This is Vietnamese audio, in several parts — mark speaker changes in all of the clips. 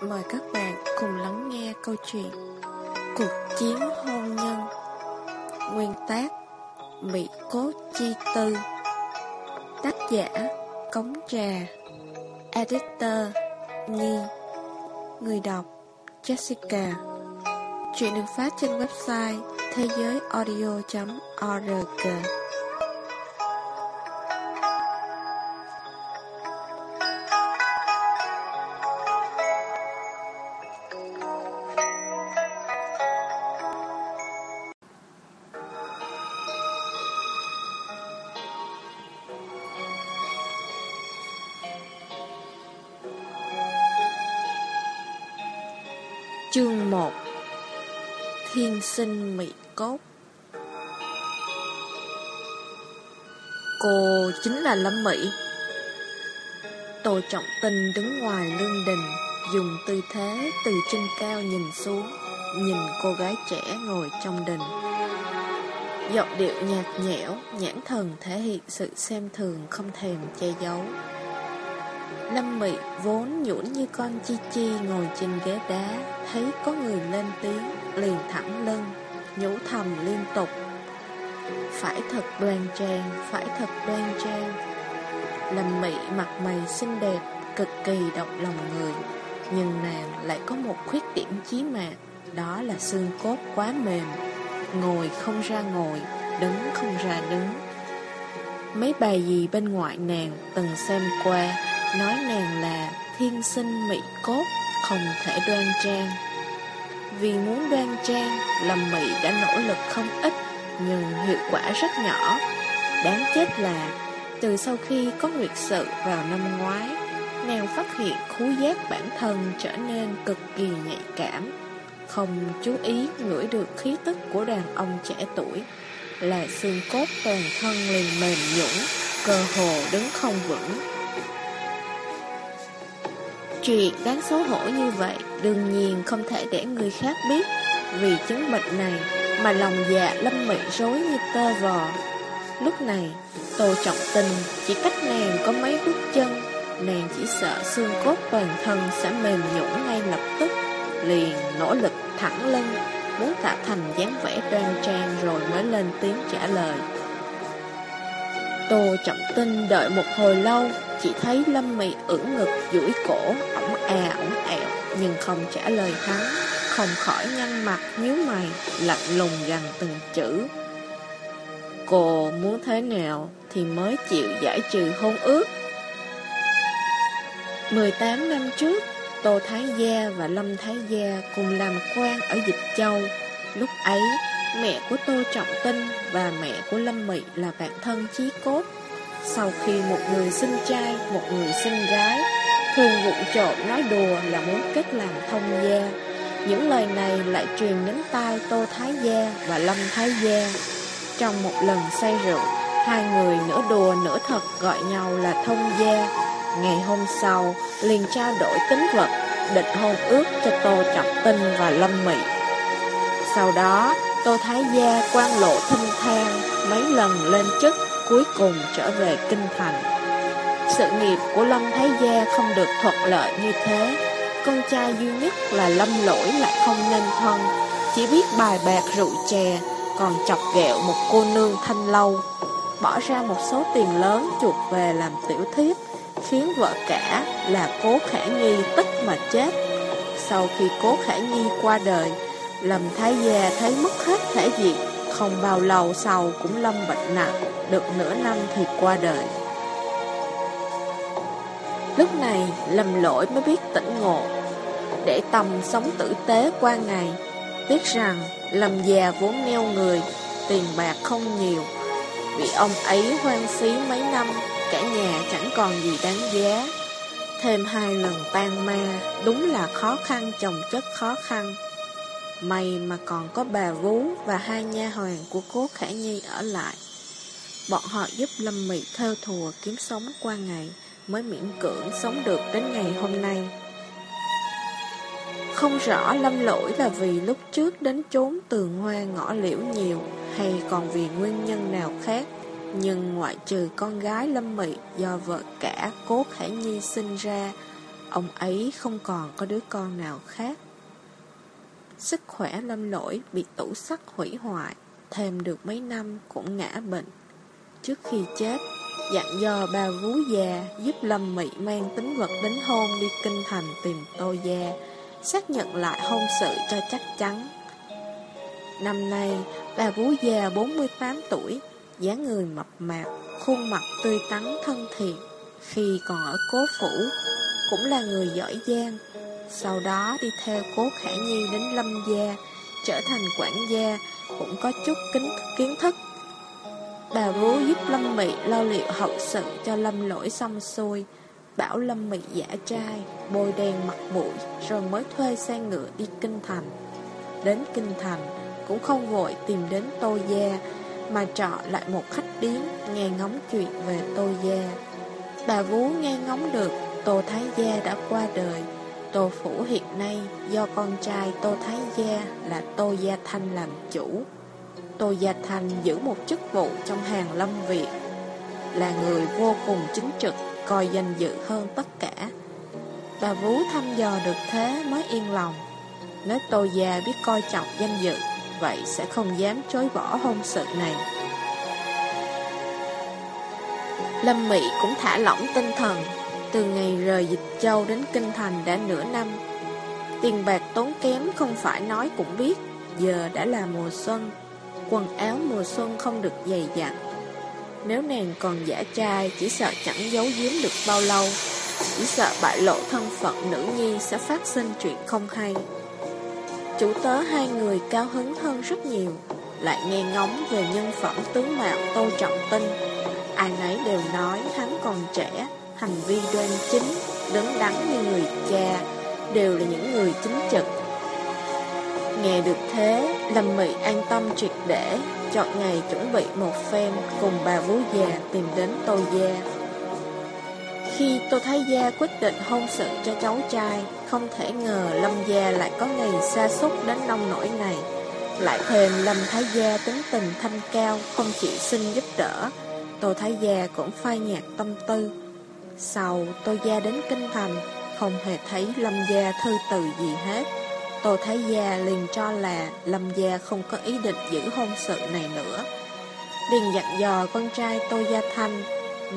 Speaker 1: Mời các bạn cùng lắng nghe câu chuyện Cuộc chiến hôn nhân. Nguyên tác Mỹ Cốt Chi Tư. Tác giả Cống Trà. Editor Nhi. Người đọc Jessica. Chuyện được phát trên website thế giới Chương 1 Thiên sinh Mỹ Cốt. Cô chính là Lâm Mỹ Tô Trọng Tinh đứng ngoài lương đình, Dùng tư thế từ trên cao nhìn xuống, Nhìn cô gái trẻ ngồi trong đình. Giọng điệu nhạt nhẽo, Nhãn thần thể hiện sự xem thường không thèm che giấu. Lâm Mị vốn nhũn như con chi chi ngồi trên ghế đá, thấy có người lên tiếng, liền thẳng lưng, nhủ thầm liên tục. Phải thật đoan trang, phải thật đoan trang. Lâm Mị mặt mày xinh đẹp, cực kỳ động lòng người, nhưng nàng lại có một khuyết điểm chí mạng, đó là xương cốt quá mềm, ngồi không ra ngồi, đứng không ra đứng. Mấy bài gì bên ngoại nàng từng xem qua Nói nàng là thiên sinh mỹ cốt, Không thể đoan trang. Vì muốn đoan trang Lâm Mỹ đã nỗ lực không ít, Nhưng hiệu quả rất nhỏ. Đáng chết là, Từ sau khi có nguyệt sự vào năm ngoái, Nàng phát hiện khú giác bản thân trở nên cực kỳ nhạy cảm. Không chú ý ngửi được khí tức của đàn ông trẻ tuổi, Là xương cốt toàn thân liền mềm nhũn, Cơ hồ đứng không vững. Chuyện đáng xấu hổ như vậy, đương nhiên không thể để người khác biết Vì chứng bệnh này mà lòng dạ lâm mị rối như tơ vò. Lúc này, Tô Trọng Tình chỉ cách nàng có mấy bước chân, Nàng chỉ sợ xương cốt toàn thân sẽ mềm nhũn ngay lập tức, Liền nỗ lực thẳng lưng, Muốn tạo thành dáng vẻ đoan trang rồi mới lên tiếng trả lời. Tô Trọng Tinh đợi một hồi lâu chỉ thấy Lâm Mị ưỡn ngực duỗi cổ, ổng à ổng ẹo, Nhưng không trả lời hắn. Không khỏi nhăn mặt, nhíu mày, Lạnh lùng gằn từng chữ. Cô muốn thế nào Thì mới chịu giải trừ hôn ước. 18 năm trước, Tô Thái Gia và Lâm Thái Gia Cùng làm quan ở Dịch Châu. Lúc ấy, Mẹ của Tô Trọng Tinh và mẹ của Lâm Mị là bạn thân chí cốt. Sau khi một người sinh trai, một người sinh gái, thường vụng trộm nói đùa là muốn kết làm thông gia. Những lời này lại truyền đến tai Tô Thái Gia và Lâm Thái Gia. Trong một lần say rượu, hai người nửa đùa nửa thật gọi nhau là thông gia. Ngày hôm sau, liền trao đổi tính vật, định hôn ước cho Tô Trọng Tinh và Lâm Mị. Sau đó, Tô Thái Gia quan lộ thinh thang mấy lần lên chức, cuối cùng trở về kinh thành. Sự nghiệp của Lâm Thái Gia không được thuận lợi như thế. Con trai duy nhất là Lâm Lỗi lại không nên thân, chỉ biết bài bạc rượu chè, còn chọc ghẹo một cô nương thanh lâu. Bỏ ra một số tiền lớn chuột về làm tiểu thiếp, khiến vợ cả là Cố Khả Nhi tức mà chết. Sau khi Cố Khả Nhi qua đời, Lâm Thái Gia thấy mất hết thể diện, không bao lâu sau cũng lâm bệnh nặng, được nửa năm thì qua đời. Lúc này, Lâm Lỗi mới biết tỉnh ngộ, để tâm sống tử tế qua ngày. Tiếc rằng, Lâm già vốn neo người, tiền bạc không nhiều. Vì ông ấy hoang phí mấy năm, cả nhà chẳng còn gì đáng giá. Thêm hai lần tan ma, đúng là khó khăn chồng chất khó khăn. May mà còn có bà Vú và hai nha hoàn của cố Khả Nhi ở lại. Bọn họ giúp Lâm Mị theo thùa kiếm sống qua ngày, mới miễn cưỡng sống được đến ngày hôm nay. Không rõ Lâm lỗi là vì lúc trước đến trốn tường hoa ngõ liễu nhiều, hay còn vì nguyên nhân nào khác, nhưng ngoại trừ con gái Lâm Mị do vợ cả cố Khả Nhi sinh ra, Ông ấy không còn có đứa con nào khác. Sức khỏe lâm lỗi bị tủ sắt hủy hoại, thêm được mấy năm cũng ngã bệnh. Trước khi chết, dặn dò bà vú già giúp Lâm Mị mang tính vật đến hôn đi kinh thành tìm Tô Gia, xác nhận lại hôn sự cho chắc chắn. Năm nay, bà vú già 48 tuổi, dáng người mập mạp, khuôn mặt tươi tắn thân thiện, khi còn ở cố phủ, cũng là người giỏi giang. Sau đó đi theo cố khả nhi đến lâm gia, trở thành quản gia, cũng có chút kính kiến thức. Bà vú giúp Lâm Mị lo liệu hậu sự cho Lâm lỗi xong xuôi, bảo Lâm Mị giả trai, bôi đen mặt mũi, rồi mới thuê xe ngựa đi Kinh Thành. Đến Kinh Thành, cũng không vội tìm đến Tô Gia, mà trọ lại một khách điếm nghe ngóng chuyện về Tô Gia. Bà Vú nghe ngóng được Tô Thái Gia đã qua đời. Tô Phủ hiện nay do con trai Tô Thái Gia là Tô Gia Thanh làm chủ. Tô Gia Thanh giữ một chức vụ trong hàng lâm viện, là người vô cùng chính trực, coi danh dự hơn tất cả. Bà Vú thăm dò được thế mới yên lòng. Nếu Tô Gia biết coi trọng danh dự, vậy sẽ không dám chối bỏ hôn sự này. Lâm Mị cũng thả lỏng tinh thần, từ ngày rời Dịch Châu đến Kinh Thành đã nửa năm. Tiền bạc tốn kém không phải nói cũng biết, giờ đã là mùa xuân, quần áo mùa xuân không được dày dặn. Nếu nàng còn giả trai, chỉ sợ chẳng giấu giếm được bao lâu, chỉ sợ bại lộ thân phận nữ nhi sẽ phát sinh chuyện không hay. Chủ tớ hai người cao hứng hơn rất nhiều, lại nghe ngóng về nhân phẩm tướng mạo Tô Trọng Tinh. Ai nấy đều nói hắn còn trẻ, hành vi đoan chính, đứng đắn như người cha, đều là những người chính trực. Nghe được thế, Lâm Mị an tâm triệt để, chọn ngày chuẩn bị một phen cùng bà vú già tìm đến Tô Gia. Khi Tô Thái Gia quyết định hôn sự cho cháu trai, không thể ngờ Lâm Gia lại có ngày xa xúc đến nông nổi này. Lại thêm Lâm Thái Gia tính tình thanh cao, không chịu xin giúp đỡ, Tô Thái Gia cũng phai nhạt tâm tư. Sau tôi Gia đến Kinh Thành, không hề thấy Lâm Gia thư từ gì hết. Tô Thái Gia liền cho là Lâm Gia không có ý định giữ hôn sự này nữa. Liền dặn dò con trai Tô Gia Thanh,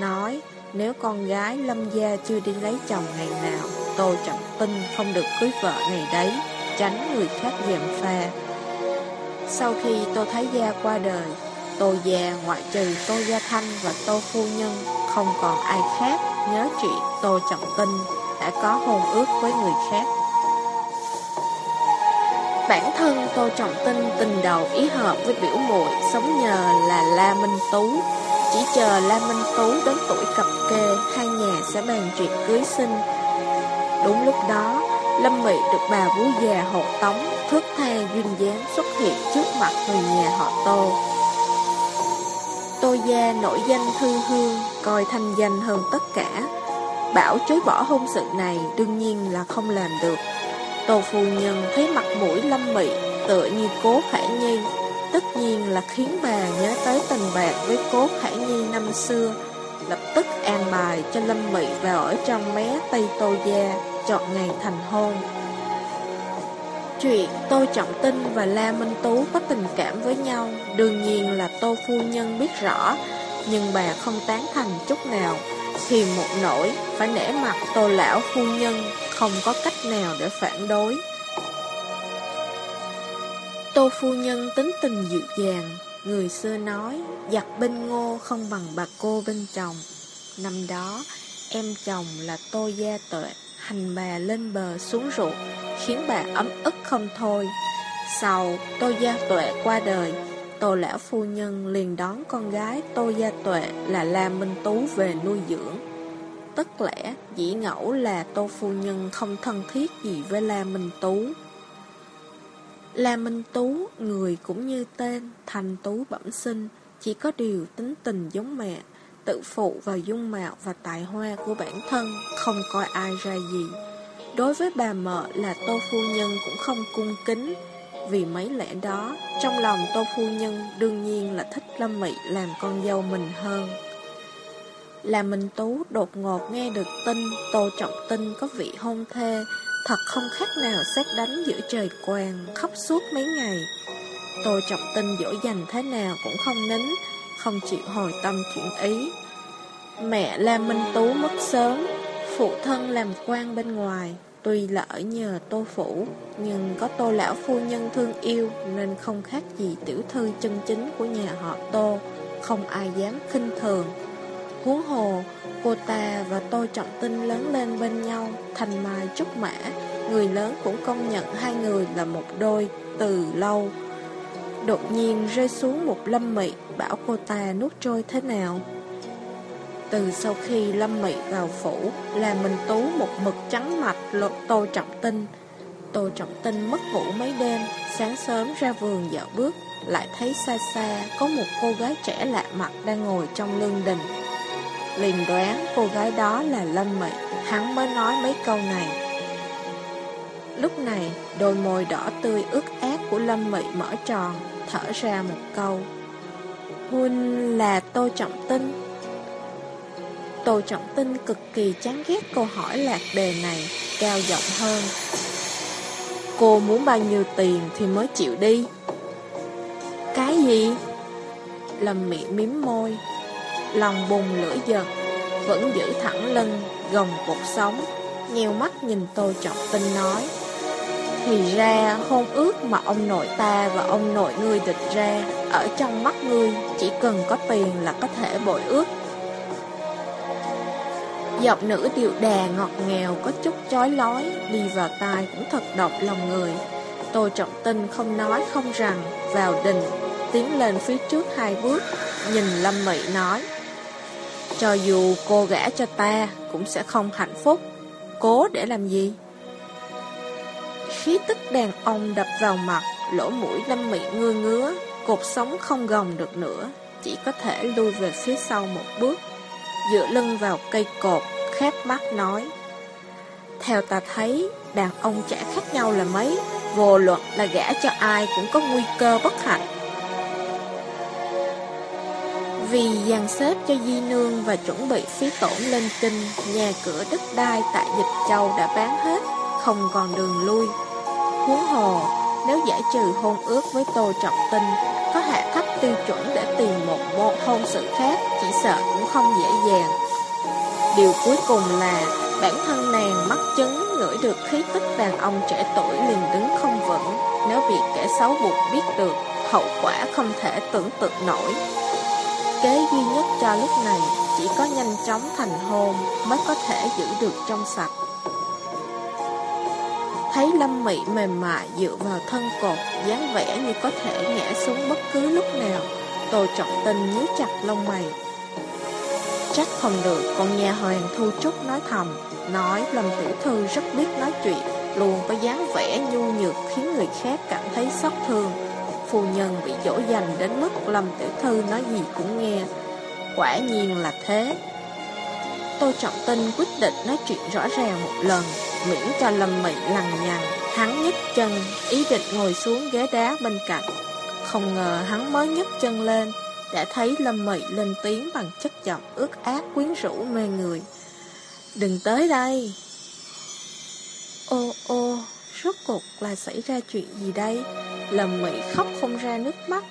Speaker 1: nói nếu con gái Lâm Gia chưa đi lấy chồng ngày nào, Tô Trọng Tinh không được cưới vợ ngày đấy, tránh người khác dèm pha. Sau khi Tô Thái Gia qua đời, Tô Gia ngoại trừ Tô Gia Thanh và Tô Phu Nhân, không còn ai khác nhớ chuyện Tô Trọng Tinh đã có hôn ước với người khác. Bản thân Tô Trọng Tinh tình đầu ý hợp với biểu muội sống nhờ là La Minh Tú, chỉ chờ La Minh Tú đến tuổi cập kê, hai nhà sẽ bàn chuyện cưới sinh. Đúng lúc đó, Lâm Mị được bà vú già hộ tống, thước tha duyên dáng xuất hiện trước mặt người nhà họ Tô. Tô Gia nổi danh thư hương, coi thanh danh hơn tất cả. Bảo chối bỏ hôn sự này đương nhiên là không làm được. Tô Phu Nhân thấy mặt mũi Lâm Mị tựa như cố khả nhi, tất nhiên là khiến bà nhớ tới tình bạc với cố khả nhi năm xưa, lập tức an bài cho Lâm Mị vào ở trong mé Tây Tô Gia, chọn ngày thành hôn. Chuyện Tô Trọng Tinh và La Minh Tú có tình cảm với nhau, đương nhiên là Tô Phu Nhân biết rõ, nhưng bà không tán thành chút nào. Thì một nỗi, phải nể mặt Tô Lão Phu Nhân, không có cách nào để phản đối. Tô Phu Nhân tính tình dịu dàng, người xưa nói, giặc bên ngô không bằng bà cô bên chồng. Năm đó, em chồng là Tô Gia Tuệ, hành bà lên bờ xuống ruột, khiến bà ấm ức không thôi. Sau, Tô Gia Tuệ qua đời, Tô Lão Phu Nhân liền đón con gái Tô Gia Tuệ là La Minh Tú về nuôi dưỡng. Tất lẽ, dĩ ngẫu là Tô Phu Nhân không thân thiết gì với La Minh Tú. La Minh Tú, người cũng như tên, thành tú bẩm sinh, chỉ có điều tính tình giống mẹ, tự phụ vào dung mạo và tài hoa của bản thân, không coi ai ra gì. Đối với bà mợ là Tô Phu Nhân cũng không cung kính, vì mấy lẽ đó, trong lòng Tô Phu Nhân đương nhiên là thích Lâm Mị làm con dâu mình hơn. Là Minh Tú đột ngột nghe được tin Tô Trọng Tinh có vị hôn thê Thật không khác nào xét đánh giữa trời quang Khóc suốt mấy ngày Tô Trọng Tinh dỗ dành thế nào cũng không nín không chịu hồi tâm chuyển ý. Mẹ là Minh Tú mất sớm, Phụ thân làm quan bên ngoài, Tuy là ở nhờ tô phủ, Nhưng có tô lão phu nhân thương yêu Nên không khác gì tiểu thư chân chính của nhà họ tô, Không ai dám khinh thường. Huống hồ, Cô ta và tôi Trọng Tinh lớn lên bên nhau, Thành mai trúc mã, Người lớn cũng công nhận hai người là một đôi Từ lâu. Đột nhiên rơi xuống một lâm mị, Bảo cô ta nuốt trôi thế nào? Từ sau khi Lâm Mị vào phủ Là mình tú một mực trắng mặt lột Tô Trọng Tinh. Tô Trọng Tinh mất ngủ mấy đêm, Sáng sớm ra vườn dạo bước, Lại thấy xa xa Có một cô gái trẻ lạ mặt Đang ngồi trong lương đình. Liền đoán cô gái đó là Lâm Mị, Hắn mới nói mấy câu này. Lúc này, Đôi môi đỏ tươi ướt át của Lâm Mị mở tròn Thở ra một câu Huynh là Tô Trọng Tinh Tô Trọng Tinh cực kỳ chán ghét câu hỏi lạc đề này, cao giọng hơn. Cô muốn bao nhiêu tiền thì mới chịu đi? Cái gì? Lâm Mị miếm môi, lòng bùng lửa giật, vẫn giữ thẳng lưng, gồng cuộc sống, nheo mắt nhìn Tô Trọng Tinh nói. Thì ra hôn ước mà ông nội ta và ông nội ngươi địch ra, ở trong mắt ngươi chỉ cần có tiền là có thể bội ước. Giọng nữ điệu đà ngọt ngào có chút chói lói Đi vào tai cũng thật độc lòng người. Tô Trọng Tinh không nói không rằng Vào đình Tiến lên phía trước hai bước Nhìn Lâm Mị nói Cho dù cô gã cho ta Cũng sẽ không hạnh phúc. Cố để làm gì? Khí tức đàn ông đập vào mặt Lỗ mũi Lâm Mị ngưa ngứa Cột sống không gồng được nữa Chỉ có thể lui về phía sau một bước dựa lưng vào cây cột, khép mắt nói. Theo ta thấy, đàn ông trẻ khác nhau là mấy, vô luận là gã cho ai cũng có nguy cơ bất hạnh. Vì dàn xếp cho Di Nương và chuẩn bị phí tổn lên kinh, nhà cửa đất đai tại Dịch Châu đã bán hết, không còn đường lui. Huống hồ, nếu giải trừ hôn ước với Tô Trọng Tinh, có hạ thấp tiêu chuẩn để tìm một bộ hôn sự khác, chỉ sợ cũng không dễ dàng. Điều cuối cùng là bản thân nàng mắc chứng ngửi được khí tức đàn ông trẻ tuổi liền đứng không vững. Nếu bị kẻ xấu buộc biết được, hậu quả không thể tưởng tượng nổi. Kế duy nhất cho lúc này chỉ có nhanh chóng thành hôn mới có thể giữ được trong sạch. Thấy Lâm Mị mềm mại dựa vào thân cột, dáng vẻ như có thể ngã xuống bất cứ lúc nào. Tô Trọng Tinh nhíu chặt lông mày. chắc không được, con nhà hoàng Thu Trúc nói thầm, nói Lâm Tiểu Thư rất biết nói chuyện, luôn có dáng vẻ nhu nhược khiến người khác cảm thấy xót thương. Phu nhân bị dỗ dành đến mức Lâm Tiểu Thư nói gì cũng nghe. Quả nhiên là thế. Tô Trọng Tinh quyết định nói chuyện rõ ràng một lần, miễn cho Lâm Mị lằng nhằng, hắn nhấc chân, ý định ngồi xuống ghế đá bên cạnh. Không ngờ hắn mới nhấc chân lên, đã thấy Lâm Mị lên tiếng bằng chất giọng ướt át quyến rũ mê người. Đừng tới đây! Ô ô, rốt cuộc là xảy ra chuyện gì đây? Lâm Mị khóc không ra nước mắt,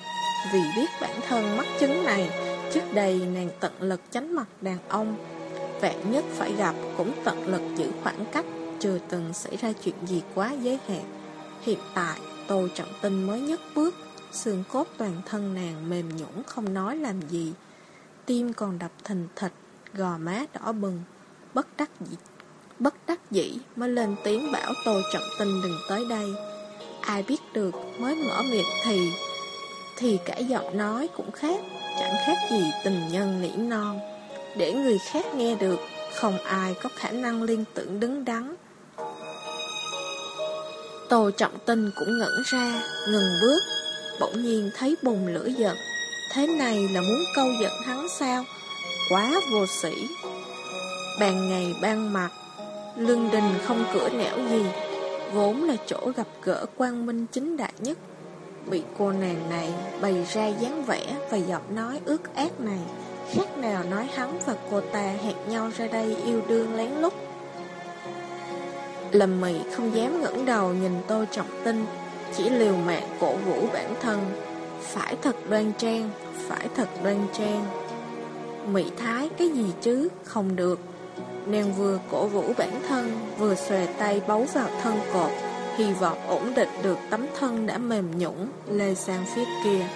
Speaker 1: vì biết bản thân mắc chứng này, trước đây nàng tận lực tránh mặt đàn ông. Vạn nhất phải gặp cũng tận lực giữ khoảng cách chưa từng xảy ra chuyện gì quá giới hạn. Hiện tại, Tô Trọng Tinh mới nhất bước, xương cốt toàn thân nàng mềm nhũn không nói làm gì. Tim còn đập thình thịch, gò má đỏ bừng, bất đắc dĩ. Bất đắc dĩ mới lên tiếng bảo Tô Trọng Tinh đừng tới đây. Ai biết được mới mở miệng thì thì cả giọng nói cũng khác, chẳng khác gì tình nhân nỉ non. Để người khác nghe được, không ai có khả năng liên tưởng đứng đắn. Tô Trọng Tinh cũng ngẩn ra, ngừng bước, bỗng nhiên thấy bùng lửa giận. Thế này là muốn câu giận hắn sao? Quá vô sĩ. Bàn ngày ban mặt, lương đình không cửa nẻo gì, vốn là chỗ gặp gỡ quang minh chính đại nhất. Bị cô nàng này bày ra dáng vẻ và giọng nói ước ác này, khác nào nói hắn và cô ta hẹn nhau ra đây yêu đương lén lút. Lâm Mị không dám ngẩng đầu nhìn Tô Trọng Tinh, chỉ liều mạng cổ vũ bản thân. Phải thật đoan trang, phải thật đoan trang. Mị Thái cái gì chứ, không được. Nàng vừa cổ vũ bản thân, vừa xòe tay bấu vào thân cột, hy vọng ổn định được tấm thân đã mềm nhũng, lê sang phía kia.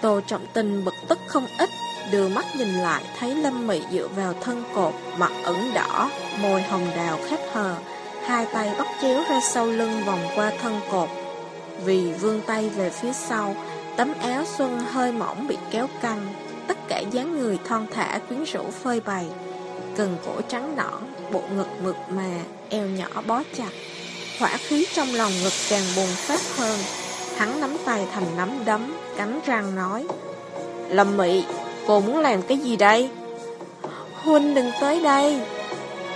Speaker 1: Tô Trọng Tinh bực tức không ít, đưa mắt nhìn lại thấy Lâm Mị dựa vào thân cột, mặt ửng đỏ, môi hồng đào khép hờ, hai tay bắt chéo ra sau lưng vòng qua thân cột. Vì vươn tay về phía sau, tấm áo xuân hơi mỏng bị kéo căng, tất cả dáng người thon thả quyến rũ phơi bày. Cần cổ trắng nõn, bộ ngực mượt mà, eo nhỏ bó chặt. Hỏa khí trong lòng ngực càng bùng phát hơn. Hắn nắm tay thành nắm đấm, cắn răng nói. Lâm Mị, cô muốn làm cái gì đây? Huynh đừng tới đây.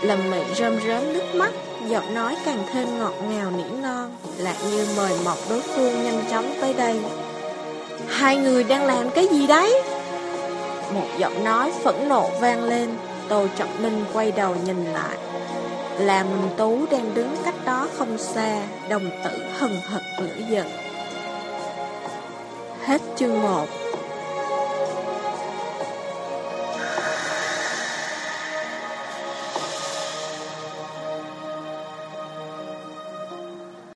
Speaker 1: Lâm Mị rơm rớm nước mắt, giọng nói càng thêm ngọt ngào nỉ non, lại như mời mọc đối phương nhanh chóng tới đây. Hai người đang làm cái gì đấy? Một giọng nói phẫn nộ vang lên, Tô Trọng Minh quay đầu nhìn lại. Là Minh Tú đang đứng cách đó không xa, đồng tử hừng hực lửa giận. Hết chương 1